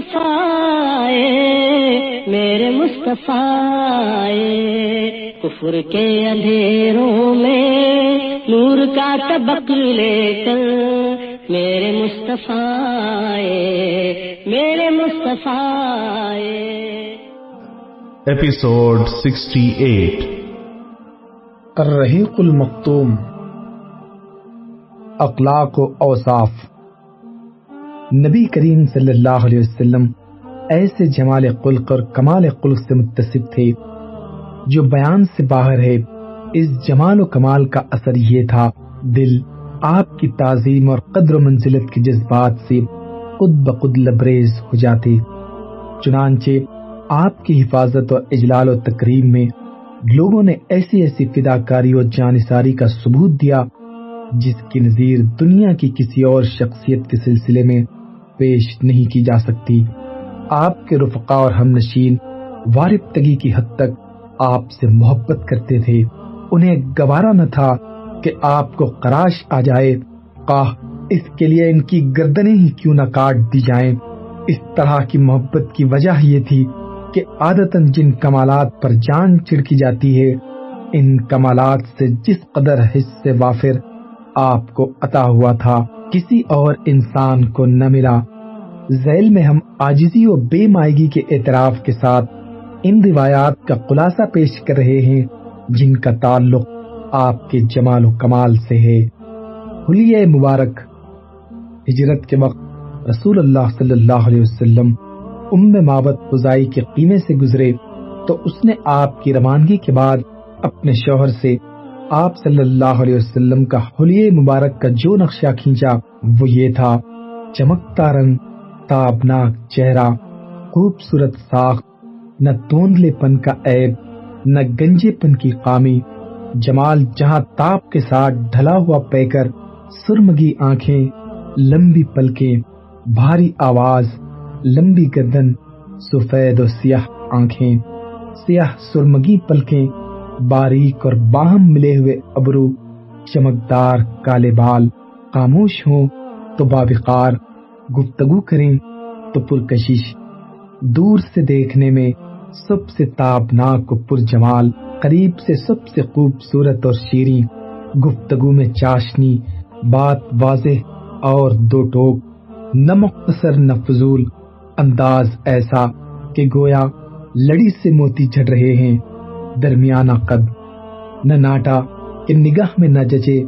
مصطفیٰ میرے مصطفیٰ۔ کفر کے اندھیروں میں نور کا طبق لے کر میرے مصطفیٰ میرے مصطفیٰ۔ ایپیسوڈ 68 الرحیق المختوم اخلاق و اوصاف نبی کریم صلی اللہ علیہ وسلم ایسے جمال قلق اور کمال قلق سے متصف تھے جو بیان سے باہر ہے۔ اس جمال و کمال کا اثر یہ تھا، دل آپ کی تعظیم اور قدر و منزلت کے جذبات سے خود بخود لبریز ہو جاتے۔ چنانچہ آپ کی حفاظت اور اجلال و تقریم میں لوگوں نے ایسی ایسی فداکاری اور جانساری کا ثبوت دیا جس کی نظیر دنیا کی کسی اور شخصیت کے سلسلے میں پیش نہیں کی جا سکتی۔ آپ کے رفقا اور ہم نشین وارفتگی کی حد تک آپ سے محبت کرتے تھے۔ انہیں گوارا نہ تھا کہ آپ کو قراش آ جائے۔ قاہ، اس کے لیے ان کی گردنیں ہی کیوں نہ کاٹ دی جائیں۔ اس طرح کی محبت کی وجہ یہ تھی کہ عادتاً جن کمالات پر جان چڑکی جاتی ہے، ان کمالات سے جس قدر حص سے وافر آپ کو عطا ہوا تھا۔ کسی اور انسان کو نہ ملا۔ ذیل میں ہم آجزی و بے مائگی کے اعتراف کے ساتھ ان روایات کا خلاصہ پیش کر رہے ہیں، جن کا تعلق آپ کے جمال و کمال سے ہے۔ حلیہ مبارک، ہجرت کے وقت رسول اللہ صلی اللہ علیہ وسلم ام مابت خزائی کے قیمے سے گزرے، تو اس نے آپ کی روانگی کے بعد اپنے شوہر سے آپ صلی اللہ علیہ وسلم کا حلیہ مبارک کا جو نقشہ کھینچا۔ وہ یہ تھا، چمکتا رنگ تابناک چہرہ، خوبصورت ساخت، نہ توندلے پن کا عیب، نہ گنجے پن کی قامی جمال جہاں تاپ کے ساتھ ڈھلا ہوا پیکر، سرمگی آنکھیں، لمبی پلکیں، بھاری آواز، لمبی گردن، سفید و سیاہ آنکھیں، سیاہ سرمگی پلکیں، باریک اور باہم ملے ہوئے ابرو، چمکدار کالے بال۔ خاموش ہوں تو باوقار گفتگو کریں تو پرکشش دور سے دیکھنے میں سب سے تابناک و پرجمال، قریب سے سب سے خوبصورت اور شیریں گفتگو میں چاشنی، بات واضح اور دو ٹوک، نہ مختصر، نہ فضول انداز ایسا کہ گویا لڑی سے موتی جھڑ رہے ہیں۔ درمیانہ قد، نہ ناٹا کہ نگاہ میں نہ ججے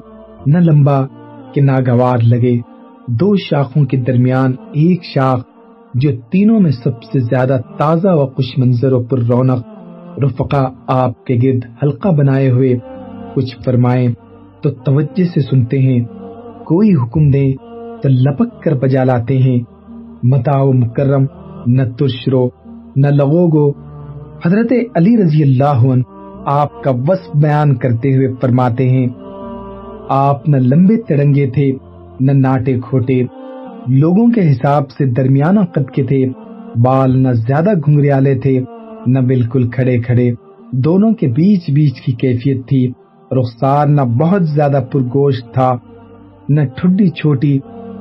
نہ لمبا کہ ناگوار لگے۔ دو شاخوں کے درمیان ایک شاخ، جو تینوں میں سب سے زیادہ تازہ و خوش منظر و پر رونق، رفقا آپ کے گرد حلقہ بنائے ہوئے کچھ فرمائیں تو توجہ سے سنتے ہیں۔ کوئی حکم دیں تو لپک کر بجا لاتے ہیں۔ متاؤ مکرم، نہ ترشرو، نہ لغوگو۔ حضرت علی رضی اللہ عنہ آپ کا وصف بیان کرتے ہوئے فرماتے ہیں۔ آپ نہ لمبے تڑنگے تھے، نہ ناٹے کھوٹے۔ لوگوں کے حساب سے درمیانہ قد کے تھے۔ بال نہ زیادہ گھنگریالے تھے، نہ بالکل کھڑے کھڑے۔ دونوں کے بیچ بیچ کی کیفیت تھی۔ رخسار نہ بہت زیادہ پرگوشت تھا، نہ ٹھڈی چھوٹی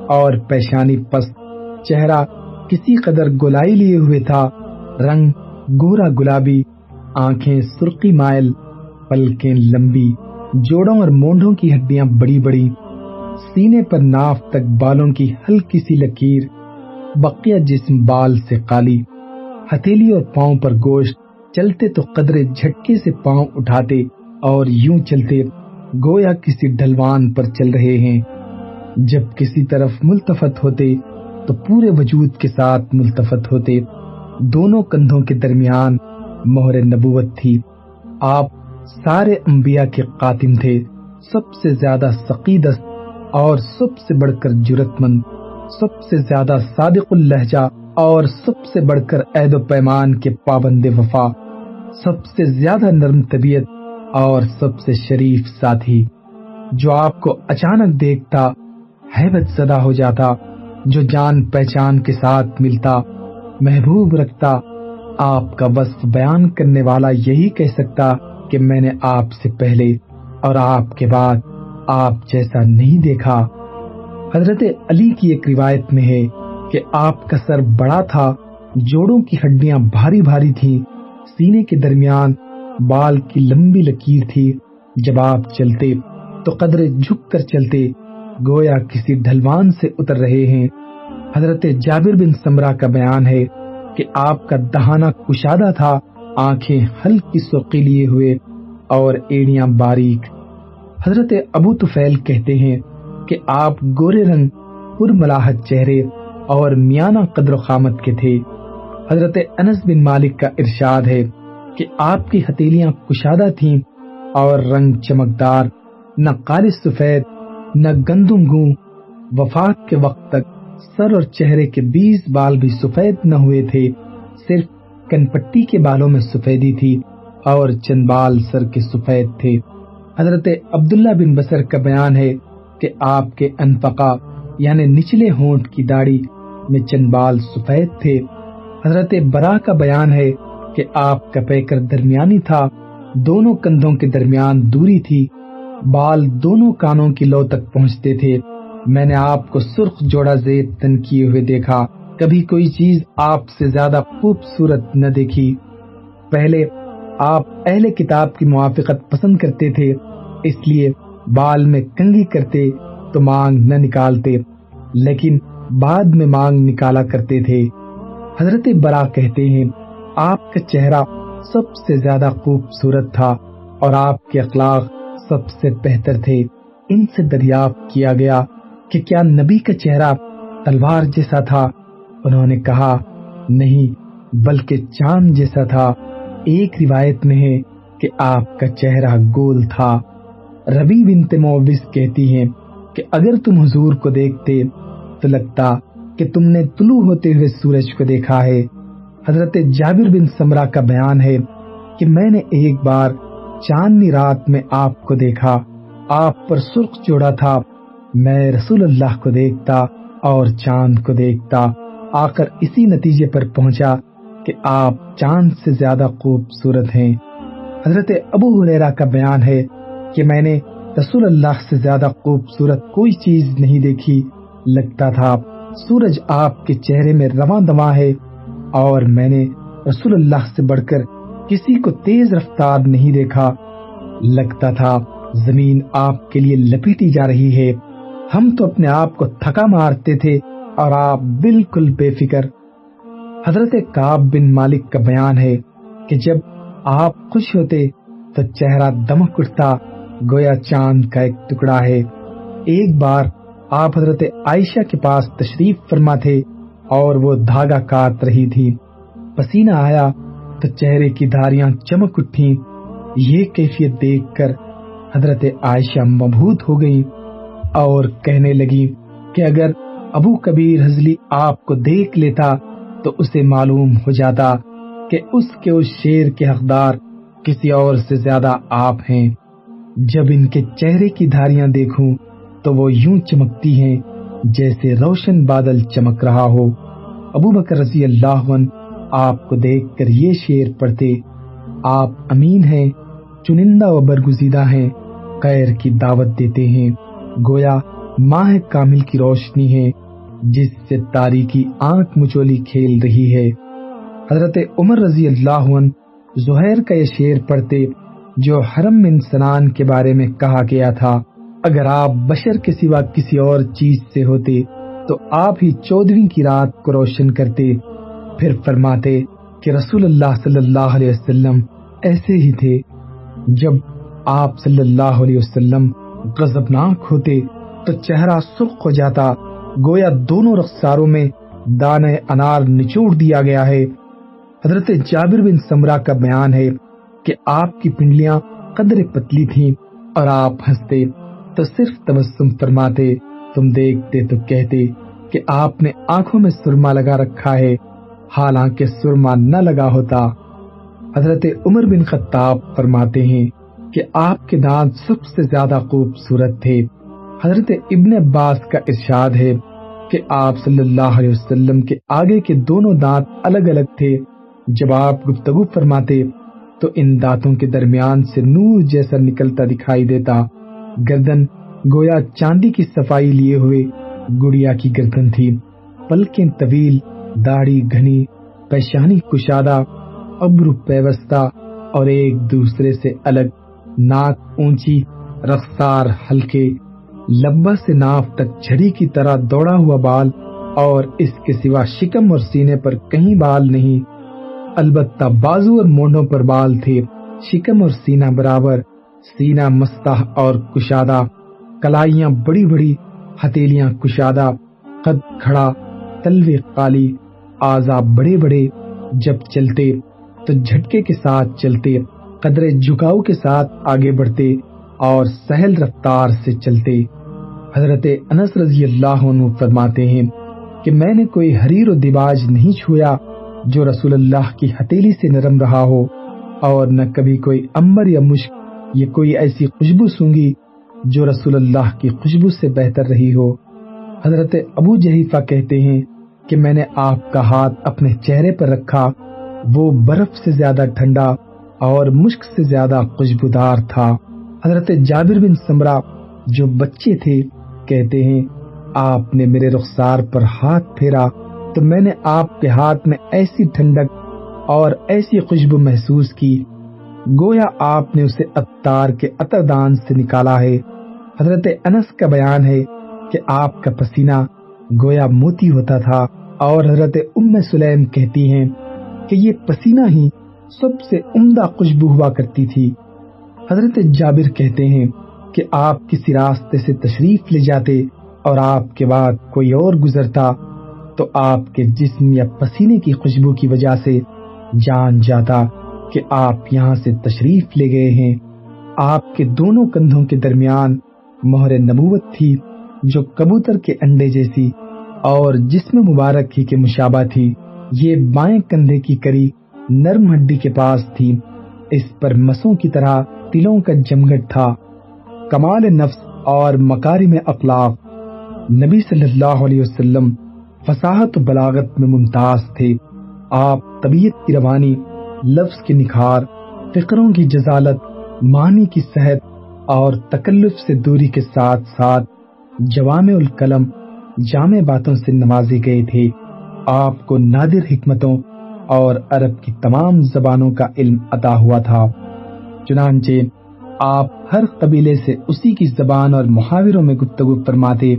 اور پیشانی پست چہرہ کسی قدر گلائی لیے ہوئے تھا۔ رنگ گورا گلابی، آنکھیں سرخی مائل، پلکیں لمبی۔ جوڑوں اور مونڈوں کی ہڈیاں بڑی بڑی، سینے پر ناف تک بالوں کی ہلکی سی لکیر، بقیہ جسم بال سے کالی ہتھیلی اور پاؤں پر گوشت، چلتے تو قدرے جھٹکے سے پاؤں اٹھاتے اور یوں چلتے، گویا کسی ڈھلوان پر چل رہے ہیں۔ جب کسی طرف ملتفت ہوتے، تو پورے وجود کے ساتھ ملتفت ہوتے۔ دونوں کندھوں کے درمیان مہر نبوت تھی۔ آپ سارے انبیاء کے قاتم تھے، سب سے زیادہ سقیدست اور سب سے بڑھ کر جرت مند، سب سے زیادہ صادق اللہجہ اور سب سے بڑھ کر عہد و پیمان کے پابند وفا، سب سے زیادہ نرم طبیعت اور سب سے شریف ساتھی۔ جو آپ کو اچانک دیکھتا حیبت زدہ ہو جاتا، جو جان پہچان کے ساتھ ملتا، محبوب رکھتا، آپ کا وصف بیان کرنے والا یہی کہہ سکتا کہ میں نے آپ سے پہلے اور آپ کے بعد آپ جیسا نہیں دیکھا۔ حضرت علی کی ایک روایت میں ہے کہ آپ کا سر بڑا تھا، جوڑوں کی ہڈیاں بھاری بھاری تھی سینے کے درمیان بال کی لمبی لکیر تھی۔ جب آپ چلتے تو قدرے جھک کر چلتے، گویا کسی ڈھلوان سے اتر رہے ہیں۔ حضرت جابر بن سمرا کا بیان ہے کہ آپ کا دہانا کشادہ تھا۔ آنکھیں ہلکی سوقی لیے ہوئے اور ایڑیاں باریک۔ حضرت ابو تفیل کہتے ہیں کہ آپ گورے رنگ پر ملاحت چہرے اور میانہ قدر و خامت کے تھے۔ حضرت انس بن مالک کا ارشاد ہے کہ آپ کی ہتیلیاں کشادہ تھیں اور رنگ چمکدار، نہ قالص سفید، نہ گندم گوں۔ وفات کے وقت تک سر اور چہرے کے بیس بال بھی سفید نہ ہوئے تھے، صرف کن پٹی کے بالوں میں سفیدی تھی اور چند بال سر کے سفید تھے۔ حضرت عبداللہ بن بسر کا بیان ہے کہ آپ کے انفقا یعنی نچلے ہونٹ کی داڑھی میں چند بال سفید تھے۔ حضرت برا کا بیان ہے کہ آپ کا پیکر درمیانی تھا، دونوں کندھوں کے درمیان دوری تھی۔ بال دونوں کانوں کی لو تک پہنچتے تھے۔ میں نے آپ کو سرخ جوڑا زیب تن کیے ہوئے دیکھا۔ کبھی کوئی چیز آپ سے زیادہ خوبصورت نہ دیکھی۔ پہلے آپ اہل کتاب کی موافقت پسند کرتے تھے، اس لیے بال میں کنگھی کرتے تو مانگ نہ نکالتے، لیکن بعد میں مانگ نکالا کرتے تھے۔ حضرت برا کہتے ہیں، آپ کا چہرہ سب سے زیادہ خوبصورت تھا اور آپ کے اخلاق سب سے بہتر تھے۔ ان سے دریافت کیا گیا کہ کیا نبی کا چہرہ تلوار جیسا تھا؟ انہوں نے کہا، نہیں، بلکہ چاند جیسا تھا۔ ایک روایت میں ہے کہ آپ کا چہرہ گول تھا۔ ربی بنت موس کہتی ہیں کہ اگر تم حضور کو دیکھتے تو لگتا کہ تم نے طلوع ہوتے ہوئے سورج کو دیکھا ہے۔ حضرت جابر بن سمرا کا بیان ہے کہ میں نے ایک بار چاندنی رات میں آپ کو دیکھا۔ آپ پر سرخ جوڑا تھا۔ میں رسول اللہ کو دیکھتا اور چاند کو دیکھتا۔ آ کر اسی نتیجے پر پہنچا کہ آپ چاند سے زیادہ خوبصورت ہیں۔ حضرت ابو حریرا کا بیان ہے کہ میں نے رسول اللہ سے زیادہ خوبصورت کوئی چیز نہیں دیکھی۔ لگتا تھا سورج آپ کے چہرے میں رواں دواں ہے اور میں نے رسول اللہ سے بڑھ کر کسی کو تیز رفتار نہیں دیکھا۔ لگتا تھا زمین آپ کے لیے لپیٹی جا رہی ہے۔ ہم تو اپنے آپ کو تھکا مارتے تھے اور آپ بالکل بے فکر۔ حضرت کاب بن مالک کا بیان ہے کہ جب آپ خوش ہوتے تو چہرہ دمک اٹھتا، گویا چاند کا ایک ٹکڑا ہے۔ ایک بار آپ حضرت عائشہ کے پاس تشریف فرما تھے اور وہ دھاگا کاٹ رہی تھی۔ پسینہ آیا تو چہرے کی دھاریاں چمک اٹھی یہ کیفیت دیکھ کر حضرت عائشہ مبہوت ہو گئی اور کہنے لگی کہ اگر ابو کبیر حضلی آپ کو دیکھ لیتا تو اسے معلوم ہو جاتا کہ اس کے اس شیر کے حقدار کسی اور سے زیادہ آپ ہیں۔ جب ان کے چہرے کی دھاریاں دیکھوں تو وہ یوں چمکتی ہیں جیسے روشن بادل چمک رہا ہو۔ ابو بکر رضی اللہ عنہ آپ کو دیکھ کر یہ شیر پڑھتے، آپ امین ہیں، چنندہ و برگزیدہ ہیں خیر کی دعوت دیتے ہیں، گویا ماہ کامل کی روشنی ہے۔ جس سے تاریخی آنکھ مچولی کھیل رہی ہے۔ حضرت عمر رضی اللہ عنہ زہیر کا یہ شیر پڑھتے جو حرم انسنان کے بارے میں کہا گیا تھا، اگر آپ بشر کے سوا کسی اور چیز سے ہوتے تو آپ ہی چودویں کی رات کو روشن کرتے۔ پھر فرماتے کہ رسول اللہ صلی اللہ علیہ وسلم ایسے ہی تھے۔ جب آپ صلی اللہ علیہ وسلم غضبناک ہوتے تو چہرہ سرخ ہو جاتا۔ گویا دونوں رخساروں میں دانے انار نچوڑ دیا گیا ہے۔ حضرت جابر بن سمرا کا بیان ہے کہ آپ کی پنڈلیاں قدر پتلی تھیں اور آپ ہنستے تو صرف تبسم فرماتے، تم دیکھتے تو کہتے کہ آپ نے آنکھوں میں سرما لگا رکھا ہے، حالانکہ سرما نہ لگا ہوتا۔ حضرت عمر بن خطاب فرماتے ہیں کہ آپ کے دانت سب سے زیادہ خوبصورت تھے۔ حضرت ابن عباس کا ارشاد ہے کہ آپ صلی اللہ علیہ وسلم کے آگے کے دونوں دانت الگ الگ تھے۔ جب آپ گفتگو فرماتے تو ان دانتوں کے درمیان سے نور جیسا نکلتا دکھائی دیتا۔ گردن گویا چاندی کی صفائی لیے ہوئے گڑیا کی گردن تھی۔ پلکیں طویل، داڑھی گھنی، پیشانی کشادہ ابرو پیوستہ اور ایک دوسرے سے الگ، ناک اونچی رفتار ہلکے۔ لبا سے ناف تک جھڑی کی طرح دوڑا ہوا بال اور اس کے سوا شکم اور سینے پر کہیں بال نہیں۔ البتہ بازو اور مونڈوں پر بال تھے۔ شکم اور سینہ برابر، سینہ مستہ اور کشادہ۔ کلائیاں بڑی بڑی ہتیلیاں کشادہ۔ قد کھڑا، تلوے کالی آزا بڑے بڑے، جب چلتے تو جھٹکے کے ساتھ چلتے۔ قدرے جھکاؤ کے ساتھ آگے بڑھتے اور سہل رفتار سے چلتے۔ حضرت انس رضی اللہ عنہ فرماتے ہیں کہ میں نے کوئی حریر و دباج نہیں چھویا جو رسول اللہ کی ہتیلی سے نرم رہا ہو اور نہ کبھی کوئی امبر یا مشک یہ کوئی ایسی خوشبو سونگی جو رسول اللہ کی خوشبو سے بہتر رہی ہو۔ حضرت ابو جہیفہ کہتے ہیں کہ میں نے آپ کا ہاتھ اپنے چہرے پر رکھا، وہ برف سے زیادہ ٹھنڈا اور مشک سے زیادہ خوشبودار تھا۔ حضرت جابر بن سمرا جو بچے تھے کہتے ہیں، آپ نے میرے رخسار پر ہاتھ پھیرا تو میں نے آپ کے ہاتھ میں ایسی ٹھنڈک اور ایسی خوشبو محسوس کی۔ گویا آپ نے اسے اتار کے اتردان سے نکالا ہے۔ حضرت انس کا بیان ہے کہ آپ کا پسینہ گویا موتی ہوتا تھا اور حضرت ام سلیم کہتی ہیں کہ یہ پسینہ ہی سب سے عمدہ خوشبو ہوا کرتی تھی۔ حضرت جابر کہتے ہیں کہ آپ کسی راستے سے تشریف لے جاتے اور آپ کے بعد کوئی اور گزرتا، تو آپ کے جسم یا پسینے کی خوشبو کی وجہ سے جان جاتا کہ آپ یہاں سے تشریف لے گئے ہیں۔ آپ کے دونوں کندھوں کے درمیان مہر نبوت تھی، جو کبوتر کے انڈے جیسی اور جسم مبارک ہی کے مشابہ تھی۔ یہ بائیں کندھے کی کری نرم ہڈی کے پاس تھی۔ اس پر مسوں کی طرح تلوں کا جمگٹ تھا۔ کمال نفس اور مکاری میں اخلاق نبی صلی اللہ علیہ وسلم فصاحت و بلاغت میں ممتاز تھے۔ آپ طبیعت کی روانی، لفظ کی نکھار فکروں کی جزالت، معنی کی صحت اور تکلف سے دوری کے ساتھ ساتھ جوام القلم جامع باتوں سے نوازے گئے تھے۔ آپ کو نادر حکمتوں اور عرب کی تمام زبانوں کا علم عطا ہوا تھا۔ چنانچہ آپ ہر قبیلے سے اسی کی زبان اور محاوروں میں گفتگو فرماتے،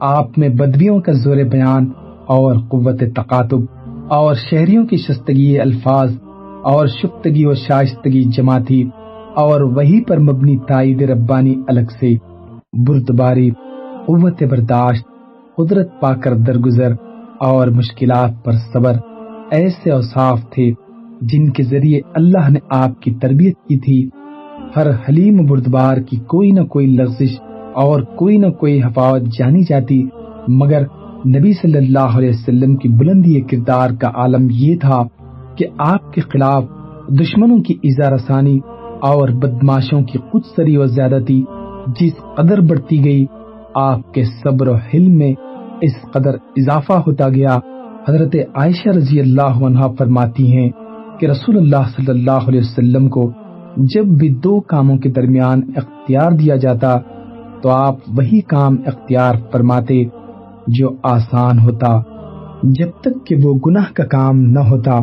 آپ میں بدویوں کا زور بیان اور قوت تقاتب اور شہریوں کی شستگی الفاظ اور شفتگی و شائستگی جمع تھی اور وہی پر مبنی تائید ربانی الگ سے بردباری، قوت برداشت، قدرت پا کر درگزر اور مشکلات پر صبر ایسے اوصاف تھے جن کے ذریعے اللہ نے آپ کی تربیت کی تھی۔ ہر حلیم بردبار کی کوئی نہ کوئی لغزش اور کوئی نہ کوئی حفاظت جانی جاتی، مگر نبی صلی اللہ علیہ وسلم کی بلندی کردار کا عالم یہ تھا کہ آپ کے خلاف دشمنوں کی ایزا رسانی اور بدماشوں کی خود سری و زیادتی جس قدر بڑھتی گئی، آپ کے صبر و حلم میں اس قدر اضافہ ہوتا گیا۔ حضرت عائشہ رضی اللہ عنہ فرماتی ہیں کہ رسول اللہ صلی اللہ علیہ وسلم کو جب بھی دو کاموں کے درمیان اختیار دیا جاتا تو آپ وہی کام اختیار فرماتے جو آسان ہوتا۔ جب تک کہ وہ گناہ کا کام نہ ہوتا،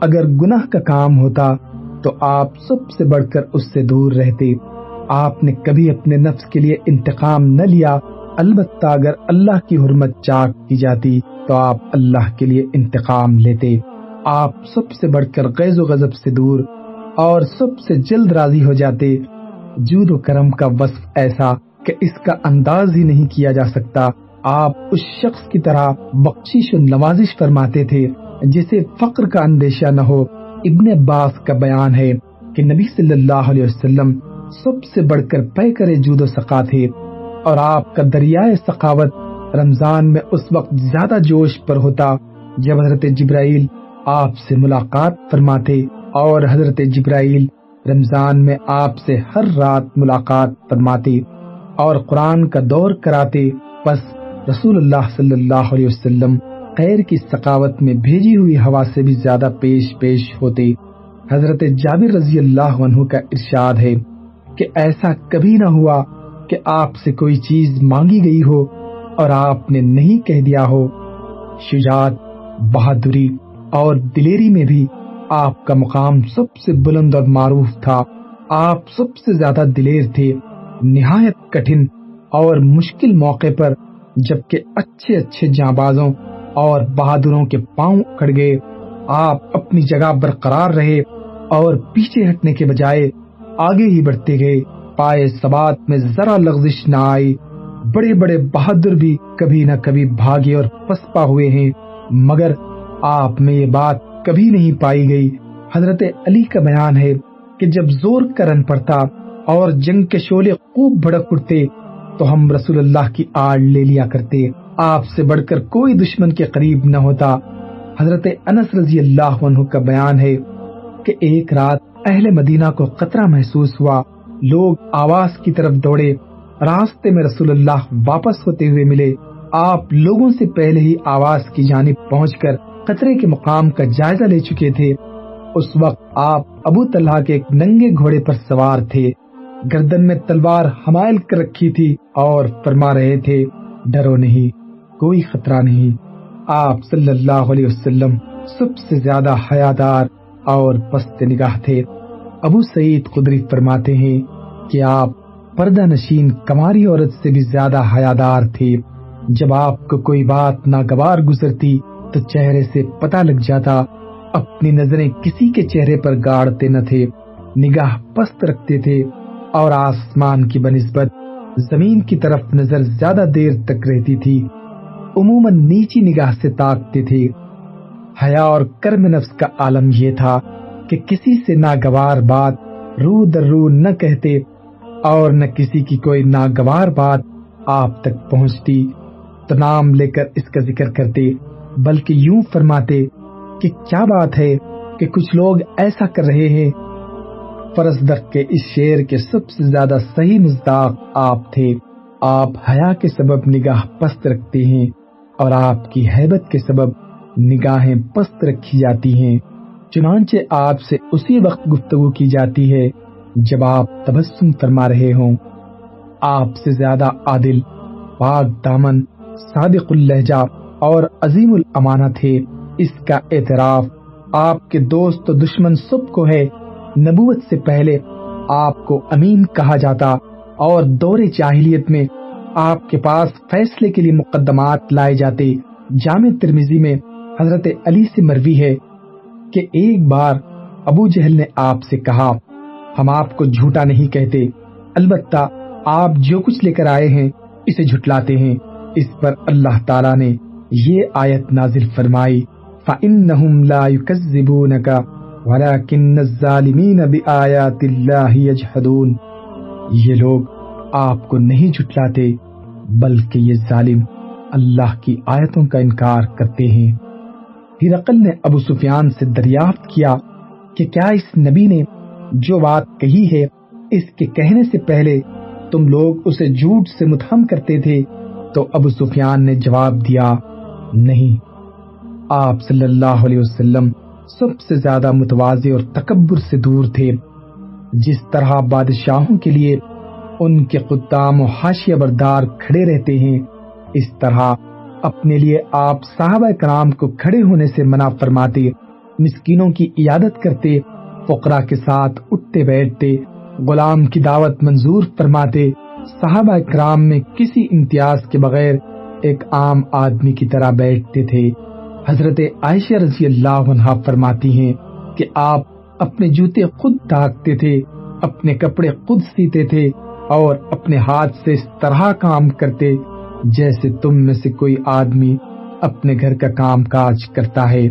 اگر گناہ کا کام ہوتا تو آپ سب سے بڑھ کر اس سے دور رہتے۔ آپ نے کبھی اپنے نفس کے لیے انتقام نہ لیا، البتہ اگر اللہ کی حرمت چاک کی جاتی تو آپ اللہ کے لیے انتقام لیتے۔ آپ سب سے بڑھ کر غیظ و غضب سے دور اور سب سے جلد راضی ہو جاتے۔ جود و کرم کا وصف ایسا کہ اس کا انداز ہی نہیں کیا جا سکتا۔ آپ اس شخص کی طرح بخشش و نوازش فرماتے تھے جسے فقر کا اندیشہ نہ ہو۔ ابن عباس کا بیان ہے کہ نبی صلی اللہ علیہ وسلم سب سے بڑھ کر پے کرے جود و سقا تھے۔ اور آپ کا دریائے سخاوت رمضان میں اس وقت زیادہ جوش پر ہوتا۔ جب حضرت جبرائیل آپ سے ملاقات فرماتے اور حضرت جبرائیل رمضان میں آپ سے ہر رات ملاقات فرماتے اور قرآن کا دور کراتے پس رسول اللہ صلی اللہ علیہ وسلم خیر کی ثقافت میں بھیجی ہوئی ہوا سے بھی زیادہ پیش پیش ہوتے حضرت جابر رضی اللہ عنہ کا ارشاد ہے کہ ایسا کبھی نہ ہوا کہ آپ سے کوئی چیز مانگی گئی ہو اور آپ نے نہیں کہہ دیا ہو۔ شجاعت، بہادری اور دلیری میں بھی آپ کا مقام سب سے بلند اور معروف تھا۔ آپ سب سے زیادہ دلیر تھے۔ نہایت کٹھن اور مشکل موقع پر جبکہ اچھے اچھے جانبازوں اور بہادروں کے پاؤں اکڑ گئے۔ آپ اپنی جگہ برقرار رہے اور پیچھے ہٹنے کے بجائے آگے ہی بڑھتے گئے۔ پائے سبات میں ذرا لغزش نہ آئی۔ بڑے بڑے بہادر بھی کبھی نہ کبھی بھاگے اور پسپا ہوئے ہیں۔ مگر آپ میں یہ بات کبھی نہیں پائی گئی۔ حضرت علی کا بیان ہے کہ جب زور کرن پڑتا اور جنگ کے شعلے خوب بھڑک اٹھتے، تو ہم رسول اللہ کی آڑ لے لیا کرتے۔ آپ سے بڑھ کر کوئی دشمن کے قریب نہ ہوتا۔ حضرت انس رضی اللہ عنہ کا بیان ہے کہ ایک رات اہل مدینہ کو خطرہ محسوس ہوا۔ لوگ آواز کی طرف دوڑے، راستے میں رسول اللہ واپس ہوتے ہوئے ملے۔ آپ لوگوں سے پہلے ہی آواز کی جانب پہنچ کر خطرے کے مقام کا جائزہ لے چکے تھے۔ اس وقت آپ ابو طلحہ کے ایک ننگے گھوڑے پر سوار تھے۔ گردن میں تلوار حمائل کر رکھی تھی اور فرما رہے تھے، ڈرو نہیں، کوئی خطرہ نہیں۔ آپ صلی اللہ علیہ وسلم سب سے زیادہ حیادار اور پست نگاہ تھے۔ ابو سعید قدری فرماتے ہیں کہ آپ پردہ نشین کماری عورت سے بھی زیادہ حیادار تھے۔ جب آپ کو کوئی بات ناگوار گزرتی تو چہرے سے پتہ لگ جاتا، اپنی نظریں کسی کے چہرے پر گاڑتے نہ تھے، نگاہ پست رکھتے تھے اور آسمان کی بنسبت زمین کی طرف نظر زیادہ دیر تک رہتی تھی، عموماً نیچی نگاہ سے تاکتے تھے۔ حیا اور کرم نفس کا عالم یہ تھا کہ کسی سے ناگوار بات رو در رو نہ کہتے اور نہ کسی کی کوئی ناگوار بات آپ تک پہنچتی۔ تو نام لے کر اس کا ذکر کرتے بلکہ یوں فرماتے کہ کیا بات ہے کہ کچھ لوگ ایسا کر رہے ہیں؟ فرض دق کے اس شعر کے سب سے زیادہ صحیح مزداق آپ تھے۔ آپ حیا کے سبب نگاہ پست رکھتے ہیں اور آپ کی حیبت کے سبب نگاہیں پست رکھی جاتی ہیں۔ چنانچہ آپ سے اسی وقت گفتگو کی جاتی ہے جب آپ تبسم فرما رہے ہوں۔ آپ سے زیادہ عادل، پاک دامن، صادق اللہجہ اور عظیم الامانہ تھے۔ اس کا اعتراف آپ کے دوست و دشمن سب کو ہے۔ نبوت سے پہلے آپ کو امین کہا جاتا اور دور جاہلیت میں آپ کے پاس فیصلے کے لیے مقدمات لائے جاتے۔ جامع ترمیزی میں حضرت علی سے مروی ہے کہ ایک بار ابو جہل نے آپ سے کہا، ہم آپ کو جھوٹا نہیں کہتے، البتہ آپ جو کچھ لے کر آئے ہیں، اسے جھٹلاتے ہیں۔ اس پر اللہ تعالیٰ نے یہ آیت نازل فرمائی، فَإِنَّهُمْ لَا يُكَذِّبُونَكَ وَلَكِنَّ الظَّالِمِينَ بِآيَاتِ اللَّهِ يَجْحَدُونَ۔ یہ لوگ آپ کو نہیں جھٹلاتے، بلکہ یہ ظالم اللہ کی آیتوں کا انکار کرتے ہیں۔ ہرقل نے ابو سفیان سے دریافت کیا کہ کیا اس نبی نے جو بات کہی ہے، اس کے کہنے سے پہلے تم لوگ اسے جھوٹ سے متہم کرتے تھے؟ تو ابو سفیان نے جواب دیا نہیں۔ آپ صلی اللہ علیہ وسلم سب سے زیادہ متوازی اور تکبر سے دور تھے، جس طرح بادشاہوں کے لیے ان کے قدام و حاشیہ بردار کھڑے رہتے ہیں، اس طرح اپنے لیے آپ صحابہ کرام کو کھڑے ہونے سے منع فرماتے، مسکینوں کی عیادت کرتے، فقرا کے ساتھ اٹھتے بیٹھتے، غلام کی دعوت منظور فرماتے، صحابہ کرام میں کسی امتیاز کے بغیر ایک عام آدمی کی طرح بیٹھتے تھے۔ حضرت عائشہ رضی اللہ عنہ فرماتی ہیں کہ آپ اپنے جوتے خود ڈھانکتے تھے، اپنے کپڑے خود سیتے تھے اور اپنے ہاتھ سے اس طرح کام کرتے جیسے تم میں سے کوئی آدمی اپنے گھر کا کام کاج کرتا ہے۔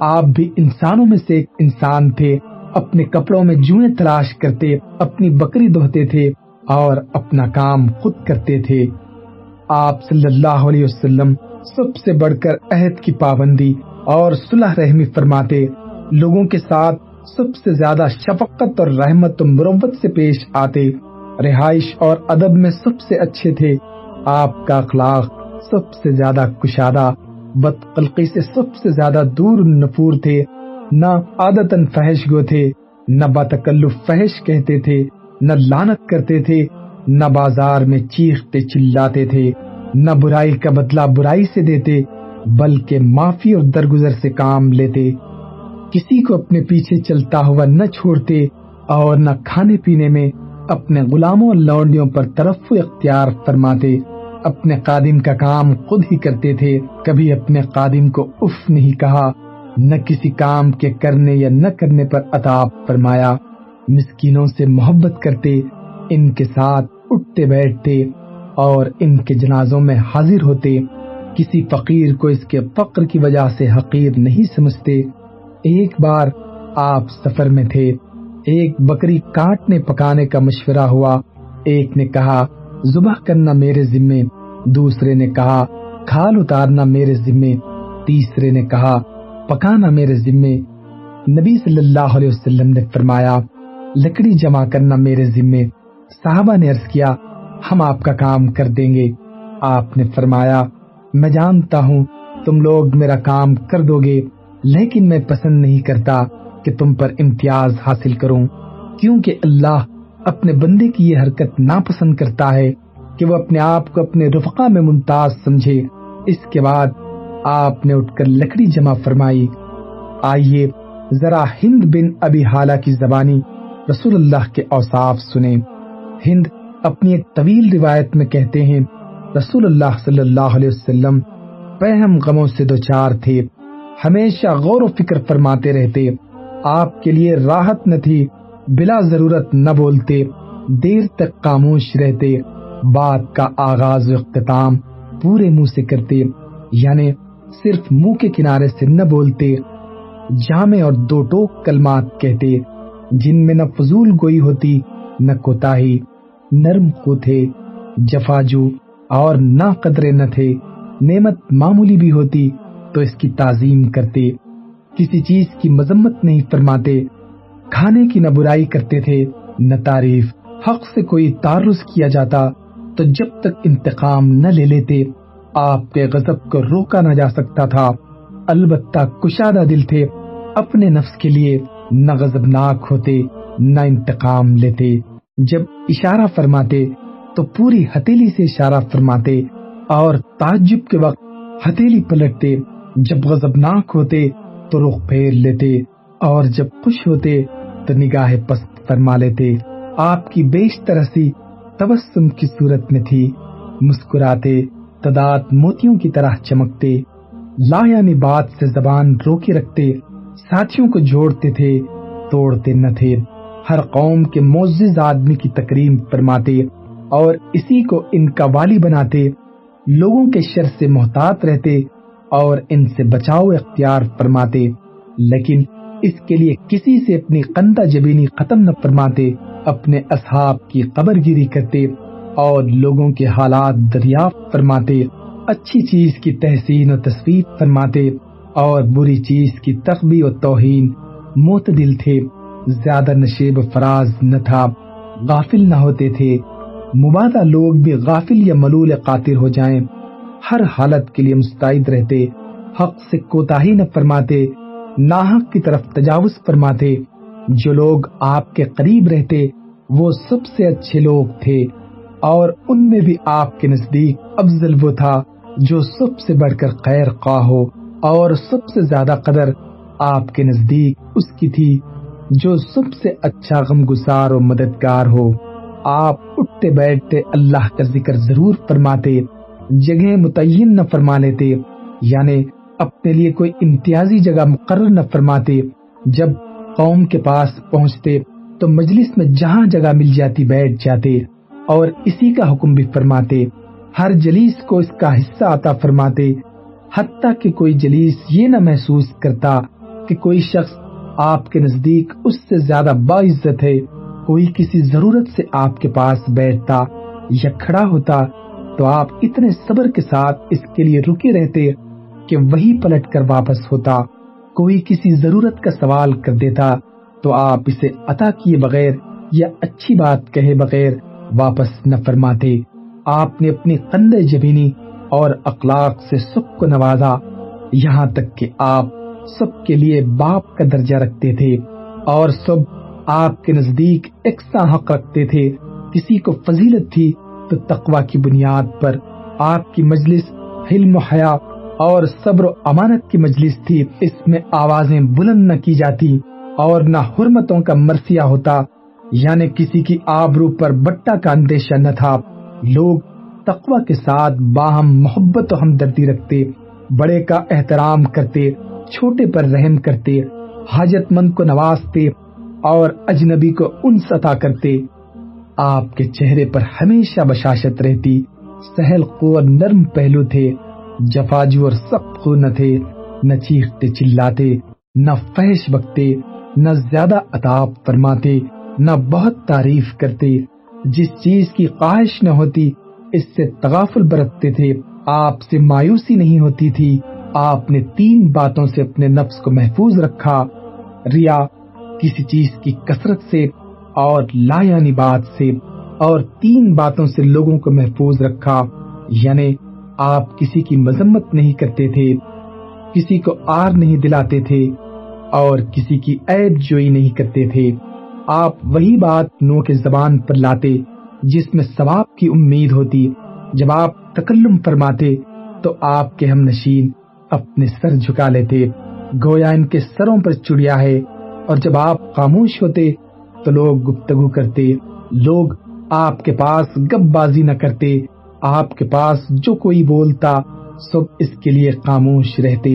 آپ بھی انسانوں میں سے ایک انسان تھے، اپنے کپڑوں میں جوئیں تلاش کرتے، اپنی بکری دہتے تھے اور اپنا کام خود کرتے تھے۔ آپ صلی اللہ علیہ وسلم سب سے بڑھ کر عہد کی پابندی اور صلح رحمی فرماتے، لوگوں کے ساتھ سب سے زیادہ شفقت اور رحمت و مروت سے پیش آتے۔ رہائش اور ادب میں سب سے اچھے تھے۔ آپ کا اخلاق سب سے زیادہ کشادہ، بدقلقی سے سب سے زیادہ دور نفور تھے۔ نہ عادتاً فحش گو تھے، نہ باتکلف فحش کہتے تھے، نہ لانت کرتے تھے۔ نہ بازار میں چیختے چلاتے تھے، نہ برائی کا بدلہ برائی سے دیتے، بلکہ معافی اور درگزر سے کام لیتے۔ کسی کو اپنے پیچھے چلتا ہوا نہ چھوڑتے اور نہ کھانے پینے میں اپنے غلاموں اور لونڈیوں پر طرف اختیار فرماتے۔ اپنے قادم کا کام خود ہی کرتے تھے، کبھی اپنے قادم کو اف نہیں کہا، نہ کسی کام کے کرنے یا نہ کرنے پر عطاب فرمایا۔ مسکینوں سے محبت کرتے، ان کے ساتھ اٹھتے بیٹھتے اور ان کے جنازوں میں حاضر ہوتے، کسی فقیر کو اس کے فقر کی وجہ سے حقیر نہیں سمجھتے۔ ایک بار آپ سفر میں تھے، ایک بکری کاٹنے پکانے کا مشورہ ہوا۔ ایک نے کہا، ذبح کرنا میرے ذمے۔ دوسرے نے کہا، کھال اتارنا میرے ذمے۔ تیسرے نے کہا، پکانا میرے ذمے۔ نبی صلی اللہ علیہ وسلم نے فرمایا، لکڑی جمع کرنا میرے ذمے۔ صحابہ نے عرض کیا، ہم آپ کا کام کر دیں گے۔ آپ نے فرمایا، میں جانتا ہوں، تم لوگ میرا کام کر دو گے، لیکن میں پسند نہیں کرتا کہ تم پر امتیاز حاصل کروں، کیونکہ اللہ اپنے بندے کی یہ حرکت ناپسند کرتا ہے کہ وہ اپنے آپ کو اپنے رفقا میں ممتاز سمجھے۔ اس کے بعد آپ نے اٹھ کر لکڑی جمع فرمائی۔ آئیے ذرا ہند بن ابی حالہ کی زبانی رسول اللہ کے اوصاف سنے ہند اپنی ایک طویل روایت میں کہتے ہیں، رسول اللہ صلی اللہ علیہ وسلم پہم غموں سے دو چار تھے، ہمیشہ غور و فکر فرماتے رہتے، آپ کے لیے راحت نہ تھی، بلا ضرورت نہ بولتے، دیر تک خاموش رہتے، بات کا آغاز و اختتام پورے منہ سے کرتے یعنی صرف منہ کے کنارے سے نہ بولتے، جامع اور دو ٹوک کلمات کہتے، جن میں نہ فضول گوئی ہوتی، نہ کوتاہی۔ نرم کو تھے، جفاجو اور نہ قدرے نہ تھے، نعمت معمولی بھی ہوتی تو اس کی تعظیم کرتے، کسی چیز کی مذمت نہیں فرماتے، کھانے کی نہ برائی کرتے تھے، نہ تعریف، حق سے کوئی تعرض کیا جاتا تو جب تک انتقام نہ لے لیتے، آپ کے غضب کو روکا نہ جا سکتا تھا۔ البتہ کشادہ دل تھے، اپنے نفس کے لیے نہ غضبناک ہوتے، نہ انتقام لیتے۔ جب اشارہ فرماتے تو پوری ہتیلی سے اشارہ فرماتے اور تعجب کے وقت ہتیلی پلٹتے، جب غضبناک ہوتے تو رخ پھیر لیتے اور جب خوش ہوتے تو نگاہ پست فرما لیتے۔ آپ کی بیشتر ہنسی تبسم کی صورت میں تھی۔ مسکراتے، تداد موتیوں کی طرح چمکتے۔ لا یعنی بات سے زبان روکے رکھتے، ساتھیوں کو جوڑتے تھے، توڑتے نہ تھے۔ ہر قوم کے معزز آدمی کی تکریم فرماتے اور اسی کو ان کا والی بناتے، لوگوں کے شر سے محتاط رہتے اور ان سے بچاؤ اختیار فرماتے، لیکن اس کے لیے کسی سے اپنی قندہ جبینی ختم نہ فرماتے، اپنے اصحاب کی قبر گیری کرتے اور لوگوں کے حالات دریافت فرماتے، اچھی چیز کی تحسین و تصویر فرماتے اور بری چیز کی تخبی و توہین معتدل تھے۔ زیادہ نشیب فراز نہ تھا غافل نہ ہوتے تھے۔ مبادہ لوگ بھی غافل یا ملول قاطر ہو جائیں۔ ہر حالت کے لیے مستعد رہتے۔ حق سے کوتاہی نہ فرماتے۔ ناحق کی طرف تجاوز فرماتے۔ جو لوگ آپ کے قریب رہتے، وہ سب سے اچھے لوگ تھے۔ اور ان میں بھی آپ کے نزدیک افضل وہ تھا جو سب سے بڑھ کر خیر خواہ ہو۔ اور سب سے زیادہ قدر آپ کے نزدیک اس کی تھی۔ جو سب سے اچھا غم گسار و مددگار ہو، آپ اٹھتے بیٹھتے اللہ کا ذکر ضرور فرماتے جگہ متعین نہ فرما لیتے یعنی اپنے لیے کوئی امتیازی جگہ مقرر نہ فرماتے۔ جب قوم کے پاس پہنچتے تو مجلس میں جہاں جگہ مل جاتی بیٹھ جاتے، اور اسی کا حکم بھی فرماتے۔ ہر جلیس کو اس کا حصہ آتا فرماتے، حتیٰ کہ کوئی جلیس یہ نہ محسوس کرتا کہ کوئی شخص آپ کے نزدیک اس سے زیادہ باعزت ہے۔ کوئی کسی ضرورت سے آپ کے پاس بیٹھتا یا کھڑا ہوتا تو آپ اتنے صبر کے ساتھ اس کے لیے رکے رہتے کہ وہی پلٹ کر واپس ہوتا۔ کوئی کسی ضرورت کا سوال کر دیتا تو آپ اسے عطا کیے بغیر یا اچھی بات کہے بغیر واپس نہ فرماتے۔ آپ نے اپنی قند جبینی اور اخلاق سے سب کو نوازا۔ یہاں تک کہ آپ سب کے لیے باپ کا درجہ رکھتے تھے اور سب آپ کے نزدیک یکساں حق رکھتے تھے۔ کسی کو فضیلت تھی تو تقوا کی بنیاد پر آپ کی مجلس حلم و حیا اور صبر و امانت کی مجلس تھی۔ اس میں آوازیں بلند نہ کی جاتی اور نہ حرمتوں کا مرثیہ ہوتا یعنی کسی کی آبرو پر بٹا کا اندیشہ نہ تھا۔ لوگ تقوی کے ساتھ باہم محبت و ہمدردی رکھتے، بڑے کا احترام کرتے چھوٹے پر رحم کرتے، حاجت مند کو نوازتے اور اجنبی کو ان عطا کرتے۔ آپ کے چہرے پر ہمیشہ بشاشت رہتی، سہل قو نرم پہلو تھے۔ جفاجو اور سخت خو نہ تھے، نہ چیختے چلاتے، نہ فحش بکتے، نہ زیادہ اتاب فرماتے، نہ بہت تعریف کرتے۔ جس چیز کی خواہش نہ ہوتی، اس سے تغافل برتتے تھے۔ آپ سے مایوسی نہیں ہوتی تھی۔ آپ نے تین باتوں سے اپنے نفس کو محفوظ رکھا، ریا کسی چیز کی کثرت سے اور لا یعنی بات سے، اور تین باتوں سے لوگوں کو محفوظ رکھا۔ یعنی آپ کسی کی مذمت نہیں کرتے تھے، کسی کو آر نہیں دلاتے تھے، اور کسی کی عیب جوئی نہیں کرتے تھے۔ آپ وہی بات نو کے زبان پر لاتے جس میں ثواب کی امید ہوتی۔ جب آپ تکلم فرماتے تو آپ کے ہم نشین اپنے سر جھکا لیتے۔ گویا ان کے سروں پر چڑیا ہے۔ اور جب آپ خاموش ہوتے، تو لوگ گفتگو کرتے۔ لوگ آپ کے پاس گپ بازی نہ کرتے۔ آپ کے پاس جو کوئی بولتا، سب اس کے لیے خاموش رہتے۔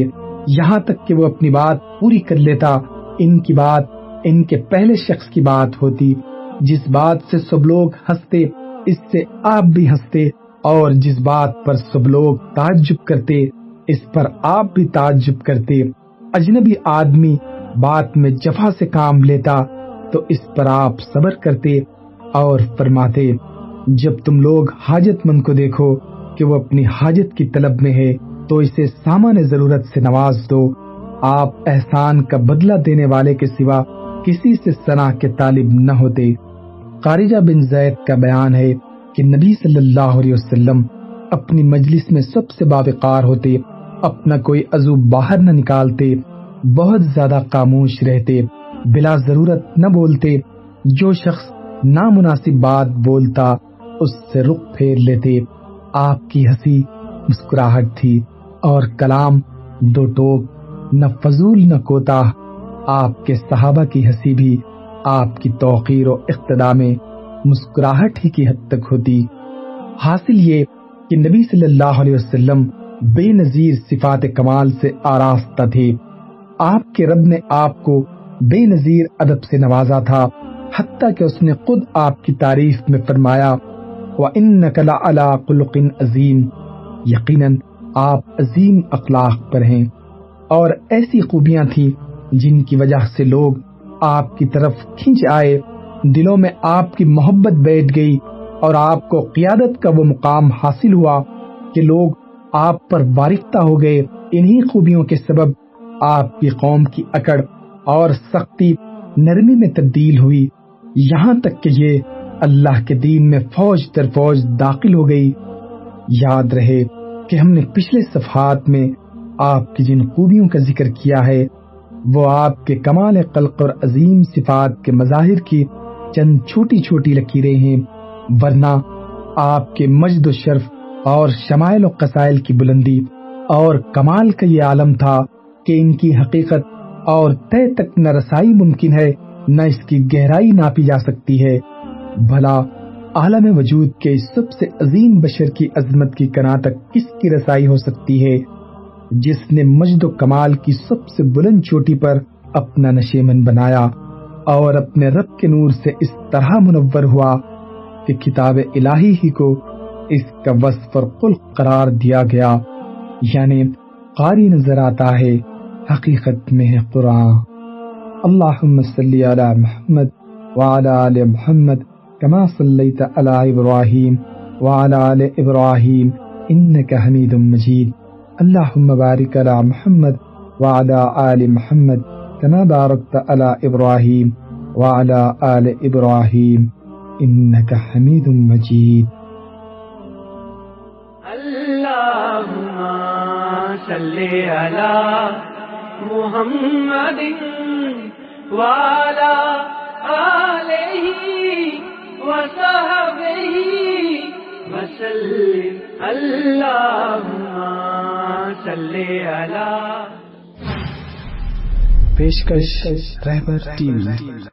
یہاں تک کہ وہ اپنی بات پوری کر لیتا۔ ان کی بات، ان کے پہلے شخص کی بات ہوتی۔ جس بات سے سب لوگ ہنستے، اس سے آپ بھی ہنستے۔ اور جس بات پر سب لوگ تعجب کرتے اس پر آپ بھی تعجب کرتے، اجنبی آدمی بات میں جفا سے کام لیتا تو اس پر آپ صبر کرتے اور فرماتے، جب تم لوگ حاجت مند کو دیکھو کہ وہ اپنی حاجت کی طلب میں ہے تو اسے سامان ضرورت سے نواز دو۔ آپ احسان کا بدلہ دینے والے کے سوا کسی سے سنا کے طالب نہ ہوتے۔ خارجہ بن زید کا بیان ہے کہ نبی صلی اللہ علیہ وسلم اپنی مجلس میں سب سے باوقار ہوتے۔ اپنا کوئی عزو باہر نہ نکالتے، بہت زیادہ خاموش رہتے، بلا ضرورت نہ بولتے، جو شخص نامناسب بات بولتا، اس سے رخ پھیر لیتے۔ آپ کی ہنسی مسکراہٹ تھی اور کلام دو ٹوک نہ فضول نہ کوتا۔ آپ کے صحابہ کی ہنسی بھی آپ کی توقیر و اقتدا میں مسکراہٹ ہی کی حد تک ہوتی۔ حاصل یہ کہ نبی صلی اللہ علیہ وسلم بے نظیر صفات کمال سے آراستہ تھے۔ آپ کے رب نے آپ کو بے نظیر ادب سے نوازا تھا، حتیٰ کہ اس نے خود آپ کی تعریف میں فرمایا، وَإِنَّكَ لَعَلَىٰ قُلُقٍ عظیم یقیناً آپ عظیم اخلاق پر ہیں۔ اور ایسی خوبیاں تھیں جن کی وجہ سے لوگ آپ کی طرف کھینچ آئے، دلوں میں آپ کی محبت بیٹھ گئی اور آپ کو قیادت کا وہ مقام حاصل ہوا کہ لوگ آپ پر وارفتہ ہو گئے، انہی خوبیوں کے سبب آپ کی قوم کی اکڑ اور سختی نرمی میں تبدیل ہوئی۔ یہاں تک کہ یہ اللہ کے دین میں فوج در فوج داخل ہو گئی۔ یاد رہے کہ ہم نے پچھلے صفحات میں آپ کی جن خوبیوں کا ذکر کیا ہے، وہ آپ کے کمال قلق اور عظیم صفات کے مظاہر کی چند چھوٹی چھوٹی لکیریں ہیں، ورنہ آپ کے مجد و شرف اور شمائل و قسائل کی بلندی اور کمال کا یہ عالم تھا کہ ان کی حقیقت اور طے تک نہ رسائی ممکن ہے، نہ اس کی گہرائی ناپی جا سکتی ہے۔ بھلا، عالم وجود کے سب سے عظیم بشر کی عظمت کی کنا تک کس کی رسائی ہو سکتی ہے، جس نے مجد و کمال کی سب سے بلند چوٹی پر اپنا نشیمن بنایا اور اپنے رب کے نور سے اس طرح منور ہوا کہ کتاب الہی ہی کو اس کا وصف اور قلق قرار دیا گیا۔ یعنی قاری نظر آتا ہے، حقیقت میں ہے قرآن۔ اللہم صلی علی محمد وعلی آل محمد کما صلیت علی ابراہیم وعلی آل ابراہیم، انکا حمید مجید۔ اللہم بارک علی محمد وعلی آل محمد كما باركت على إبراهيم وعلى آل إبراهيم إنك حميد مجيد اللهم صل على محمد وعلى آله وصحبه وسلم. اللهم صل على پیشکش رہبر ٹی وی